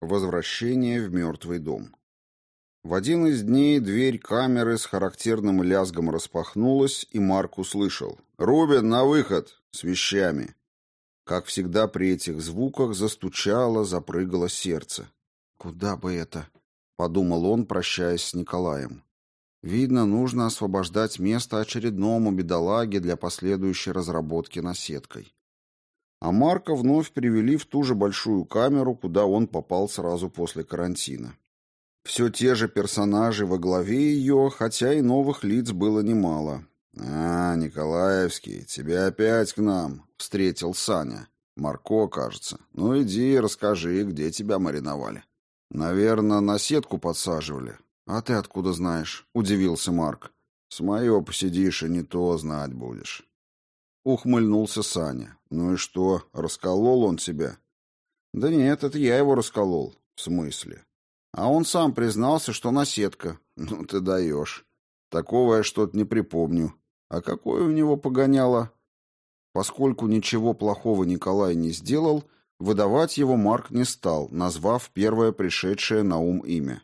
Возвращение в мертвый дом. В один из дней дверь камеры с характерным лязгом распахнулась, и Марк услышал «Рубин, на выход!» с вещами. Как всегда при этих звуках застучало, запрыгало сердце. «Куда бы это?» — подумал он, прощаясь с Николаем. «Видно, нужно освобождать место очередному бедолаге для последующей разработки наседкой». А Марка вновь привели в ту же большую камеру, куда он попал сразу после карантина. Все те же персонажи во главе ее, хотя и новых лиц было немало. «А, Николаевский, тебя опять к нам», — встретил Саня. «Марко, кажется. Ну иди, расскажи, где тебя мариновали». «Наверное, на сетку подсаживали». «А ты откуда знаешь?» — удивился Марк. «С моего посидишь и не то знать будешь». Ухмыльнулся Саня. «Ну и что, расколол он тебя?» «Да нет, это я его расколол». «В смысле?» «А он сам признался, что наседка». «Ну ты даешь. Такого я что-то не припомню. А какое у него погоняло?» Поскольку ничего плохого Николай не сделал, выдавать его Марк не стал, назвав первое пришедшее на ум имя.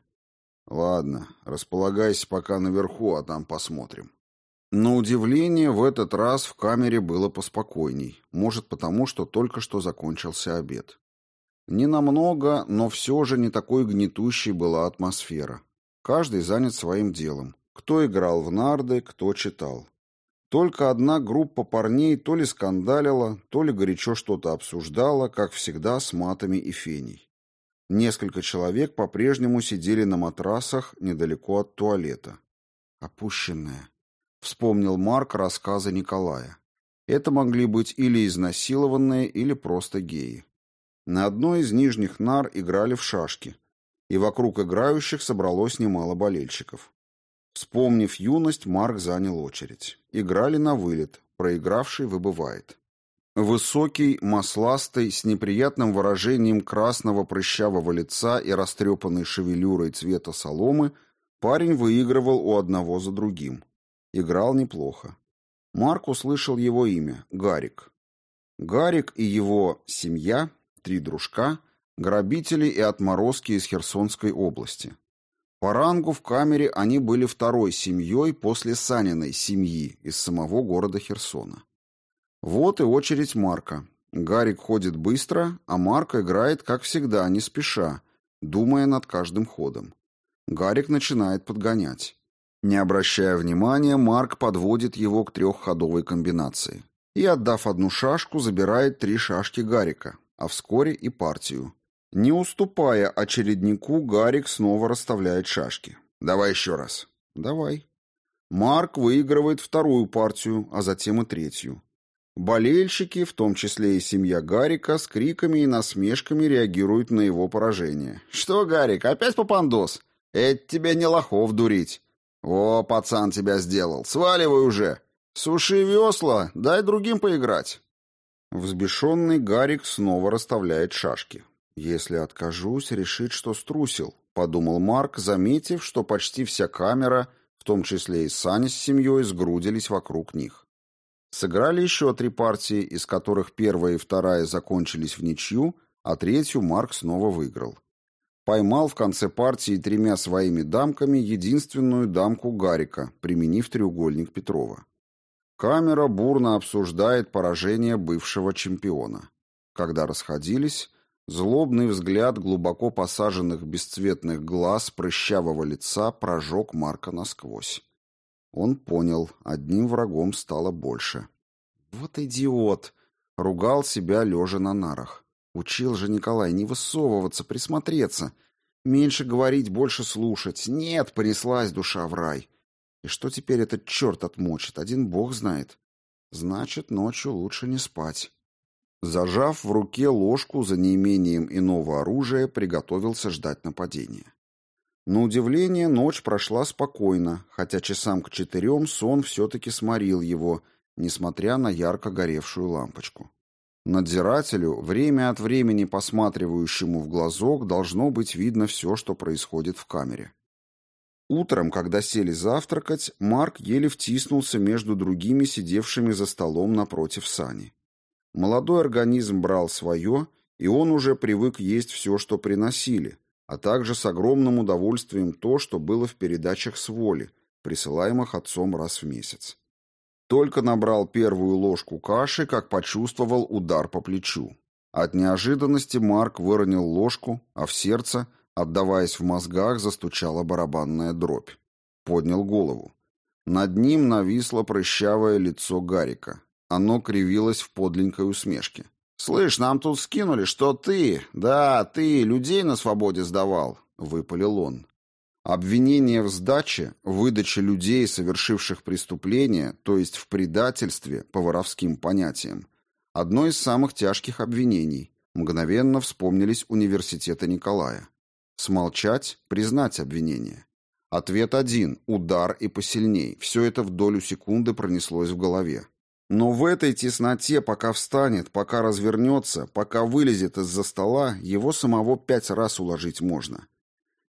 «Ладно, располагайся пока наверху, а там посмотрим». На удивление, в этот раз в камере было поспокойней, может потому, что только что закончился обед. Не намного, но все же не такой гнетущей была атмосфера. Каждый занят своим делом. Кто играл в нарды, кто читал. Только одна группа парней то ли скандалила, то ли горячо что-то обсуждала, как всегда, с матами и феней. Несколько человек по-прежнему сидели на матрасах недалеко от туалета. Опущенная. Вспомнил Марк рассказы Николая. Это могли быть или изнасилованные, или просто геи. На одной из нижних нар играли в шашки, и вокруг играющих собралось немало болельщиков. Вспомнив юность, Марк занял очередь. Играли на вылет, проигравший выбывает. Высокий, масластый, с неприятным выражением красного прыщавого лица и растрепанной шевелюрой цвета соломы, парень выигрывал у одного за другим. Играл неплохо. Марк услышал его имя — Гарик. Гарик и его семья, три дружка, грабители и отморозки из Херсонской области. По рангу в камере они были второй семьей после Саниной семьи из самого города Херсона. Вот и очередь Марка. Гарик ходит быстро, а Марк играет, как всегда, не спеша, думая над каждым ходом. Гарик начинает подгонять. Не обращая внимания, Марк подводит его к трехходовой комбинации. И, отдав одну шашку, забирает три шашки Гарика, а вскоре и партию. Не уступая очереднику, Гарик снова расставляет шашки. «Давай еще раз». «Давай». Марк выигрывает вторую партию, а затем и третью. Болельщики, в том числе и семья Гарика, с криками и насмешками реагируют на его поражение. «Что, Гарик, опять попандос? Это тебе не лохов дурить. «О, пацан тебя сделал! Сваливай уже! Суши весла, дай другим поиграть!» Взбешенный Гарик снова расставляет шашки. «Если откажусь, решит, что струсил», — подумал Марк, заметив, что почти вся камера, в том числе и Саня с семьей, сгрудились вокруг них. Сыграли еще три партии, из которых первая и вторая закончились в ничью, а третью Марк снова выиграл поймал в конце партии тремя своими дамками единственную дамку Гарика, применив треугольник Петрова. Камера бурно обсуждает поражение бывшего чемпиона. Когда расходились, злобный взгляд глубоко посаженных бесцветных глаз прыщавого лица прожег Марка насквозь. Он понял, одним врагом стало больше. «Вот идиот!» — ругал себя лежа на нарах. Учил же Николай не высовываться, присмотреться. Меньше говорить, больше слушать. Нет, понеслась душа в рай. И что теперь этот черт отмочит? Один бог знает. Значит, ночью лучше не спать. Зажав в руке ложку за неимением иного оружия, приготовился ждать нападения. На удивление, ночь прошла спокойно, хотя часам к четырем сон все-таки сморил его, несмотря на ярко горевшую лампочку. Надзирателю, время от времени посматривающему в глазок, должно быть видно все, что происходит в камере. Утром, когда сели завтракать, Марк еле втиснулся между другими сидевшими за столом напротив Сани. Молодой организм брал свое, и он уже привык есть все, что приносили, а также с огромным удовольствием то, что было в передачах с воли, присылаемых отцом раз в месяц. Только набрал первую ложку каши, как почувствовал удар по плечу. От неожиданности Марк выронил ложку, а в сердце, отдаваясь в мозгах, застучала барабанная дробь. Поднял голову. Над ним нависло прыщавое лицо Гарика. Оно кривилось в подленькой усмешке. «Слышь, нам тут скинули, что ты, да, ты, людей на свободе сдавал», — выпалил он. Обвинение в сдаче, выдаче людей, совершивших преступление, то есть в предательстве, по воровским понятиям, одно из самых тяжких обвинений. Мгновенно вспомнились университета Николая. Смолчать, признать обвинение. Ответ один – удар и посильней. Все это в долю секунды пронеслось в голове. Но в этой тесноте, пока встанет, пока развернется, пока вылезет из-за стола, его самого пять раз уложить можно.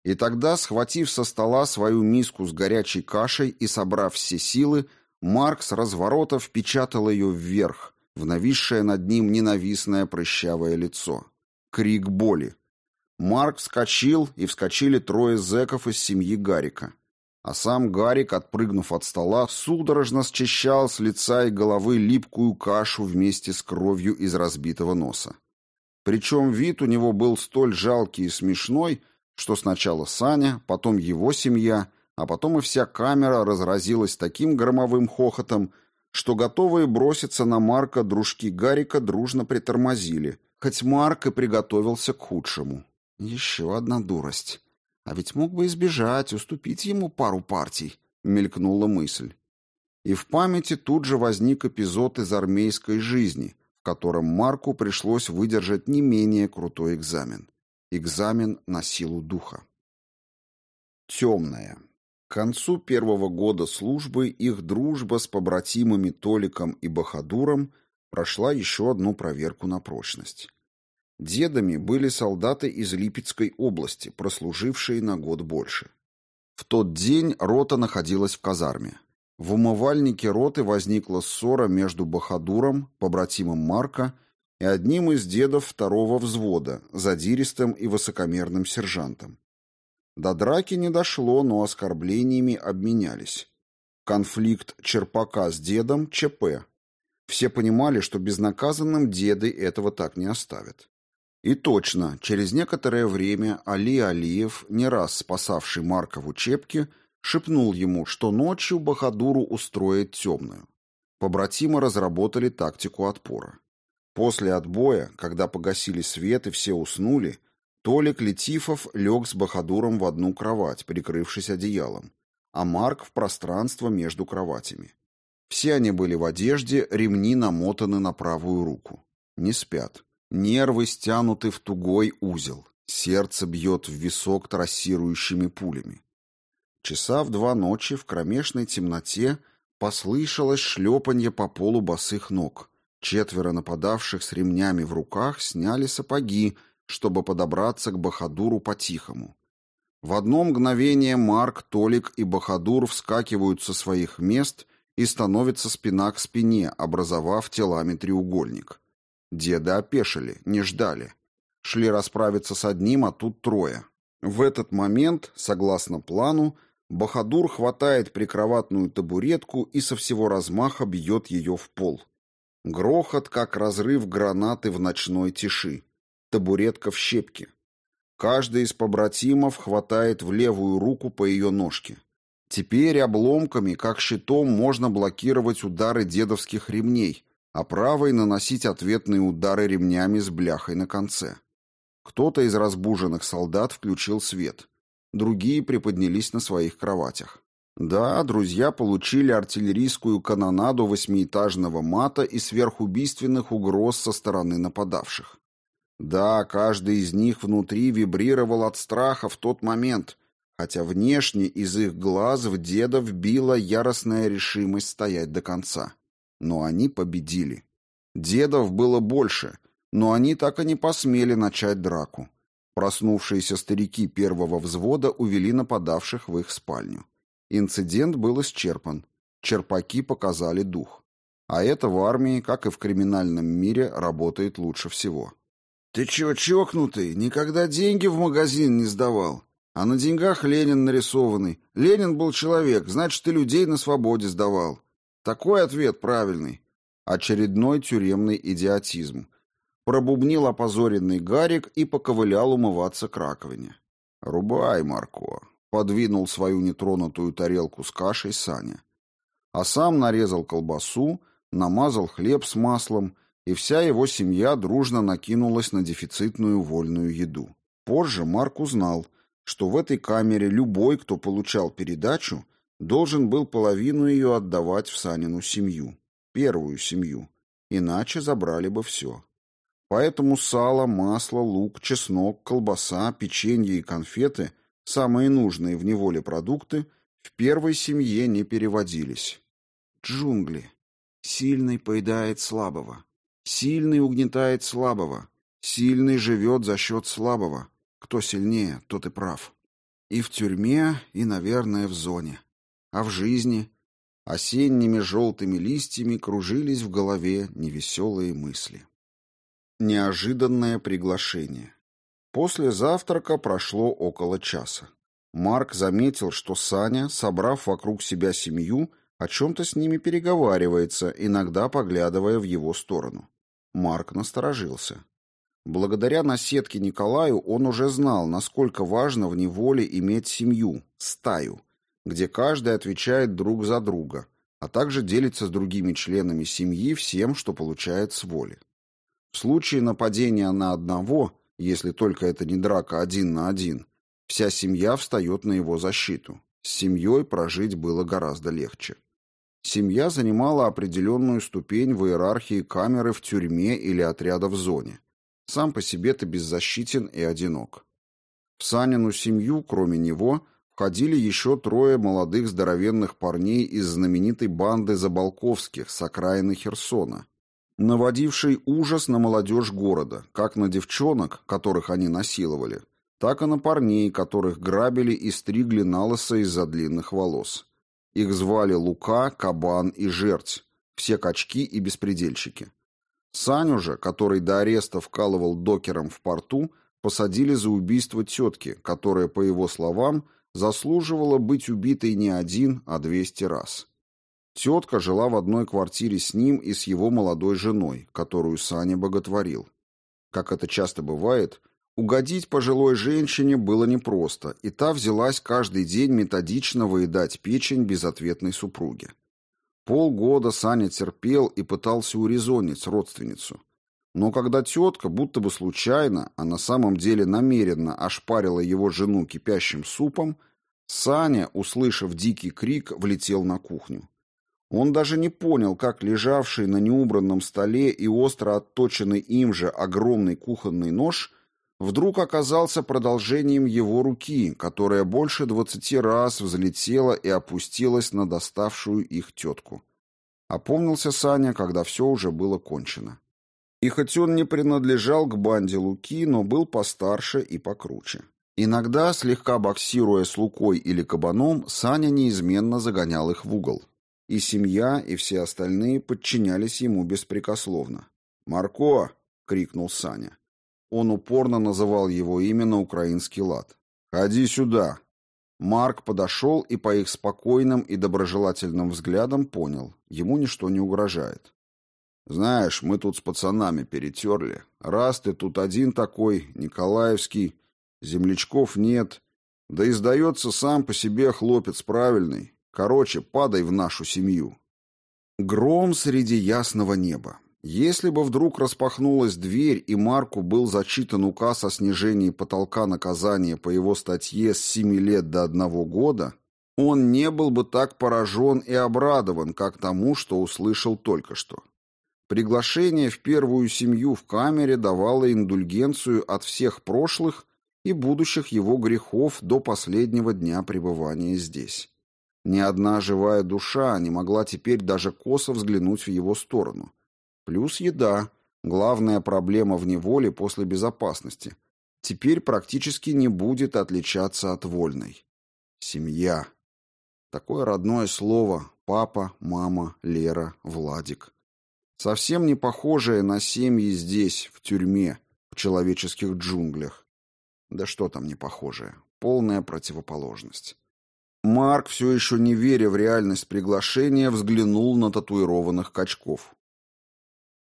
И тогда, схватив со стола свою миску с горячей кашей и собрав все силы, Марк с разворота впечатал ее вверх, в нависшее над ним ненавистное прыщавое лицо. Крик боли. Марк вскочил, и вскочили трое зэков из семьи Гарика. А сам Гарик, отпрыгнув от стола, судорожно счищал с лица и головы липкую кашу вместе с кровью из разбитого носа. Причем вид у него был столь жалкий и смешной, что сначала Саня, потом его семья, а потом и вся камера разразилась таким громовым хохотом, что готовые броситься на Марка дружки Гарика дружно притормозили, хоть Марк и приготовился к худшему. Еще одна дурость. А ведь мог бы избежать, уступить ему пару партий, мелькнула мысль. И в памяти тут же возник эпизод из армейской жизни, в котором Марку пришлось выдержать не менее крутой экзамен. Экзамен на силу духа. Темная. К концу первого года службы их дружба с побратимами Толиком и Бахадуром прошла еще одну проверку на прочность. Дедами были солдаты из Липецкой области, прослужившие на год больше. В тот день рота находилась в казарме. В умывальнике роты возникла ссора между Бахадуром, побратимом Марка, и одним из дедов второго взвода, задиристым и высокомерным сержантом. До драки не дошло, но оскорблениями обменялись. Конфликт Черпака с дедом – ЧП. Все понимали, что безнаказанным деды этого так не оставят. И точно, через некоторое время Али Алиев, не раз спасавший Марка в учебке, шепнул ему, что ночью Бахадуру устроит темную. Побратимы разработали тактику отпора. После отбоя, когда погасили свет и все уснули, Толик Летифов лег с Бахадуром в одну кровать, прикрывшись одеялом, а Марк в пространство между кроватями. Все они были в одежде, ремни намотаны на правую руку. Не спят. Нервы стянуты в тугой узел. Сердце бьет в висок трассирующими пулями. Часа в два ночи в кромешной темноте послышалось шлепанье по полу босых ног. Четверо нападавших с ремнями в руках сняли сапоги, чтобы подобраться к Бахадуру по-тихому. В одно мгновение Марк, Толик и Бахадур вскакивают со своих мест и становятся спина к спине, образовав телами треугольник. Деды опешили, не ждали. Шли расправиться с одним, а тут трое. В этот момент, согласно плану, Бахадур хватает прикроватную табуретку и со всего размаха бьет ее в пол. Грохот, как разрыв гранаты в ночной тиши. Табуретка в щепке. Каждый из побратимов хватает в левую руку по ее ножке. Теперь обломками, как щитом, можно блокировать удары дедовских ремней, а правой наносить ответные удары ремнями с бляхой на конце. Кто-то из разбуженных солдат включил свет. Другие приподнялись на своих кроватях. Да, друзья получили артиллерийскую канонаду восьмиэтажного мата и сверхубийственных угроз со стороны нападавших. Да, каждый из них внутри вибрировал от страха в тот момент, хотя внешне из их глаз в деда вбила яростная решимость стоять до конца. Но они победили. Дедов было больше, но они так и не посмели начать драку. Проснувшиеся старики первого взвода увели нападавших в их спальню. Инцидент был исчерпан. Черпаки показали дух. А это в армии, как и в криминальном мире, работает лучше всего. «Ты чё, чокнутый? Никогда деньги в магазин не сдавал? А на деньгах Ленин нарисованный. Ленин был человек, значит, ты людей на свободе сдавал. Такой ответ правильный». Очередной тюремный идиотизм. Пробубнил опозоренный Гарик и поковылял умываться к раковине. «Рубай, Марко!» — подвинул свою нетронутую тарелку с кашей Саня. А сам нарезал колбасу, намазал хлеб с маслом, и вся его семья дружно накинулась на дефицитную вольную еду. Позже Марк узнал, что в этой камере любой, кто получал передачу, должен был половину ее отдавать в Санину семью, первую семью, иначе забрали бы все. Поэтому сало, масло, лук, чеснок, колбаса, печенье и конфеты, самые нужные в неволе продукты, в первой семье не переводились. Джунгли. Сильный поедает слабого. Сильный угнетает слабого. Сильный живет за счет слабого. Кто сильнее, тот и прав. И в тюрьме, и, наверное, в зоне. А в жизни осенними желтыми листьями кружились в голове невеселые мысли. Неожиданное приглашение. После завтрака прошло около часа. Марк заметил, что Саня, собрав вокруг себя семью, о чем-то с ними переговаривается, иногда поглядывая в его сторону. Марк насторожился. Благодаря наседке Николаю он уже знал, насколько важно в неволе иметь семью, стаю, где каждый отвечает друг за друга, а также делится с другими членами семьи всем, что получает с воли. В случае нападения на одного, если только это не драка один на один, вся семья встает на его защиту. С семьей прожить было гораздо легче. Семья занимала определенную ступень в иерархии камеры в тюрьме или отряда в зоне. Сам по себе ты беззащитен и одинок. В Санину семью, кроме него, входили еще трое молодых здоровенных парней из знаменитой банды Заболковских с окраины Херсона, наводивший ужас на молодежь города, как на девчонок, которых они насиловали, так и на парней, которых грабили и стригли на лысо из-за длинных волос. Их звали Лука, Кабан и Жерть, все качки и беспредельщики. Саню же, который до ареста вкалывал докером в порту, посадили за убийство тетки, которая, по его словам, заслуживала быть убитой не один, а двести раз. Тетка жила в одной квартире с ним и с его молодой женой, которую Саня боготворил. Как это часто бывает, угодить пожилой женщине было непросто, и та взялась каждый день методично выедать печень безответной супруги. Полгода Саня терпел и пытался урезонить родственницу. Но когда тетка, будто бы случайно, а на самом деле намеренно ошпарила его жену кипящим супом, Саня, услышав дикий крик, влетел на кухню. Он даже не понял, как лежавший на неубранном столе и остро отточенный им же огромный кухонный нож вдруг оказался продолжением его руки, которая больше двадцати раз взлетела и опустилась на доставшую их тетку. Опомнился Саня, когда все уже было кончено. И хоть он не принадлежал к банде Луки, но был постарше и покруче. Иногда, слегка боксируя с Лукой или Кабаном, Саня неизменно загонял их в угол. И семья, и все остальные подчинялись ему беспрекословно. «Марко!» — крикнул Саня. Он упорно называл его имя на украинский лад. «Ходи сюда!» Марк подошел и по их спокойным и доброжелательным взглядам понял, ему ничто не угрожает. «Знаешь, мы тут с пацанами перетерли. Раз ты тут один такой, Николаевский, землячков нет, да и сдается сам по себе хлопец правильный, Короче, падай в нашу семью. Гром среди ясного неба. Если бы вдруг распахнулась дверь и Марку был зачитан указ о снижении потолка наказания по его статье с семи лет до одного года, он не был бы так поражен и обрадован, как тому, что услышал только что. Приглашение в первую семью в камере давало индульгенцию от всех прошлых и будущих его грехов до последнего дня пребывания здесь. Ни одна живая душа не могла теперь даже косо взглянуть в его сторону. Плюс еда, главная проблема в неволе после безопасности, теперь практически не будет отличаться от вольной. Семья. Такое родное слово папа, мама, Лера, Владик. Совсем не похожее на семьи здесь, в тюрьме, в человеческих джунглях. Да что там не похожее, полная противоположность. Марк, все еще не веря в реальность приглашения, взглянул на татуированных качков.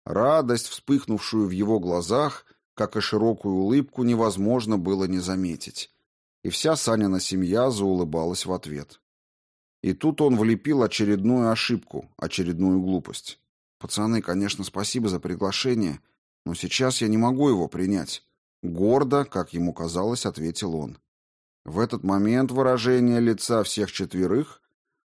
Радость, вспыхнувшую в его глазах, как и широкую улыбку, невозможно было не заметить. И вся Санина семья заулыбалась в ответ. И тут он влепил очередную ошибку, очередную глупость. «Пацаны, конечно, спасибо за приглашение, но сейчас я не могу его принять». Гордо, как ему казалось, ответил он. В этот момент выражение лица всех четверых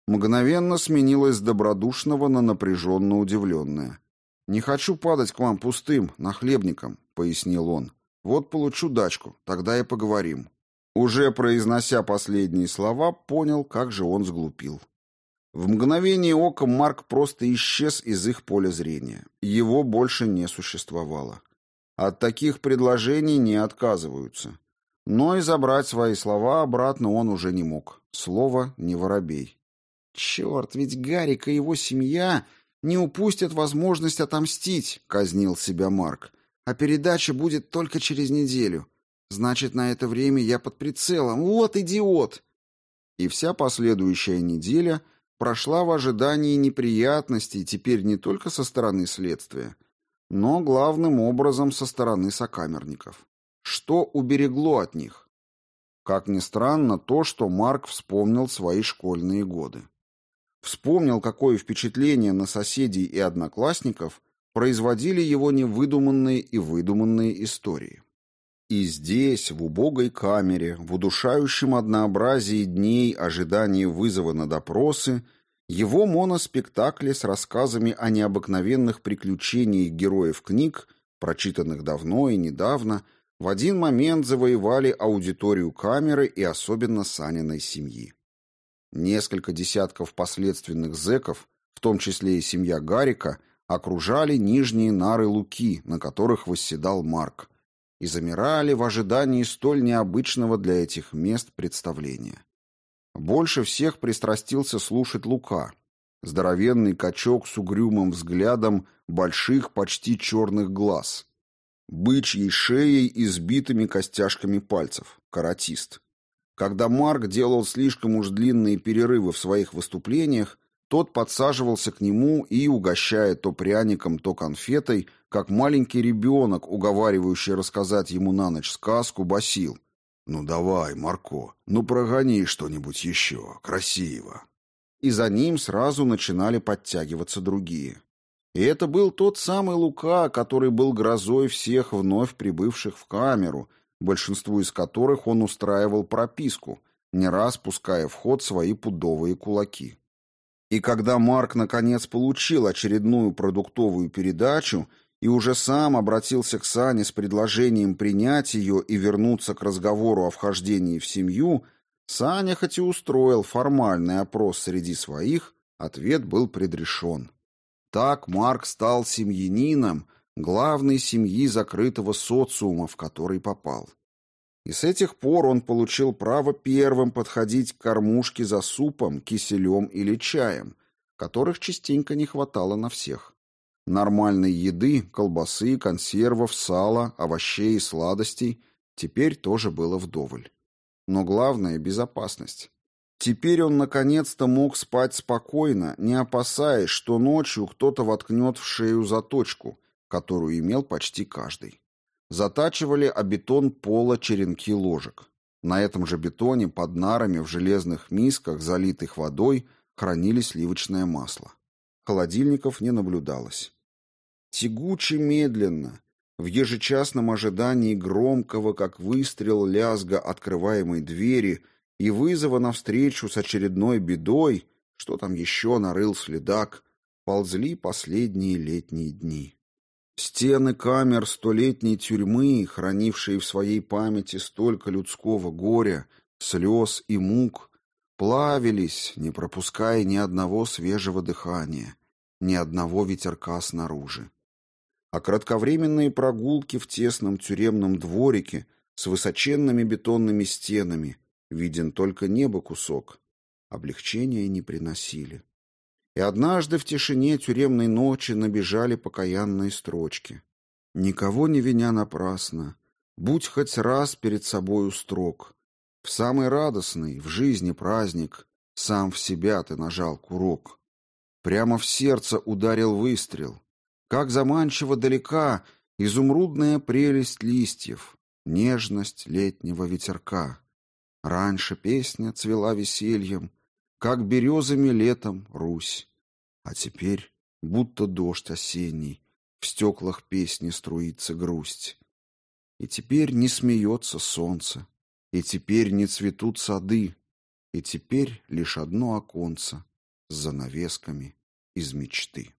мгновенно сменилось с добродушного на напряженно удивленное. «Не хочу падать к вам пустым, нахлебником», — пояснил он. «Вот получу дачку, тогда и поговорим». Уже произнося последние слова, понял, как же он сглупил. В мгновение ока Марк просто исчез из их поля зрения. Его больше не существовало. От таких предложений не отказываются. Но и забрать свои слова обратно он уже не мог. Слово не воробей. «Черт, ведь Гарик и его семья не упустят возможность отомстить», — казнил себя Марк. «А передача будет только через неделю. Значит, на это время я под прицелом. Вот идиот!» И вся последующая неделя прошла в ожидании неприятностей теперь не только со стороны следствия, но главным образом со стороны сокамерников. Что уберегло от них? Как ни странно, то, что Марк вспомнил свои школьные годы. Вспомнил, какое впечатление на соседей и одноклассников производили его невыдуманные и выдуманные истории. И здесь, в убогой камере, в удушающем однообразии дней ожидания вызова на допросы, его моноспектакли с рассказами о необыкновенных приключениях героев книг, прочитанных давно и недавно, в один момент завоевали аудиторию камеры и особенно Саниной семьи. Несколько десятков последственных зэков, в том числе и семья Гарика, окружали нижние нары Луки, на которых восседал Марк, и замирали в ожидании столь необычного для этих мест представления. Больше всех пристрастился слушать Лука, здоровенный качок с угрюмым взглядом больших, почти черных глаз, бычьей шеей и сбитыми костяшками пальцев, каратист. Когда Марк делал слишком уж длинные перерывы в своих выступлениях, тот подсаживался к нему и, угощая то пряником, то конфетой, как маленький ребенок, уговаривающий рассказать ему на ночь сказку, басил. «Ну давай, Марко, ну прогони что-нибудь еще, красиво». И за ним сразу начинали подтягиваться другие. И это был тот самый Лука, который был грозой всех вновь прибывших в камеру, большинству из которых он устраивал прописку, не раз пуская в ход свои пудовые кулаки. И когда Марк наконец получил очередную продуктовую передачу и уже сам обратился к Сане с предложением принять ее и вернуться к разговору о вхождении в семью, Саня хоть и устроил формальный опрос среди своих, ответ был предрешен. Так Марк стал семьянином главной семьи закрытого социума, в который попал. И с этих пор он получил право первым подходить к кормушке за супом, киселем или чаем, которых частенько не хватало на всех. Нормальной еды, колбасы, консервов, сала, овощей и сладостей теперь тоже было вдоволь. Но главное — безопасность. Теперь он наконец-то мог спать спокойно, не опасаясь, что ночью кто-то воткнет в шею заточку, которую имел почти каждый. Затачивали о бетон пола черенки ложек. На этом же бетоне под нарами в железных мисках, залитых водой, хранили сливочное масло. Холодильников не наблюдалось. Тягуче медленно, в ежечасном ожидании громкого, как выстрел лязга открываемой двери и вызова навстречу с очередной бедой, что там еще нарыл следак, ползли последние летние дни. Стены камер столетней тюрьмы, хранившие в своей памяти столько людского горя, слез и мук, плавились, не пропуская ни одного свежего дыхания, ни одного ветерка снаружи а кратковременные прогулки в тесном тюремном дворике с высоченными бетонными стенами, виден только небо кусок, облегчения не приносили. И однажды в тишине тюремной ночи набежали покаянные строчки. Никого не виня напрасно, будь хоть раз перед собою строг. В самый радостный, в жизни праздник, сам в себя ты нажал курок. Прямо в сердце ударил выстрел. Как заманчиво далека изумрудная прелесть листьев, нежность летнего ветерка. Раньше песня цвела весельем, как березами летом Русь. А теперь, будто дождь осенний, в стеклах песни струится грусть. И теперь не смеется солнце, и теперь не цветут сады, и теперь лишь одно оконце с занавесками из мечты.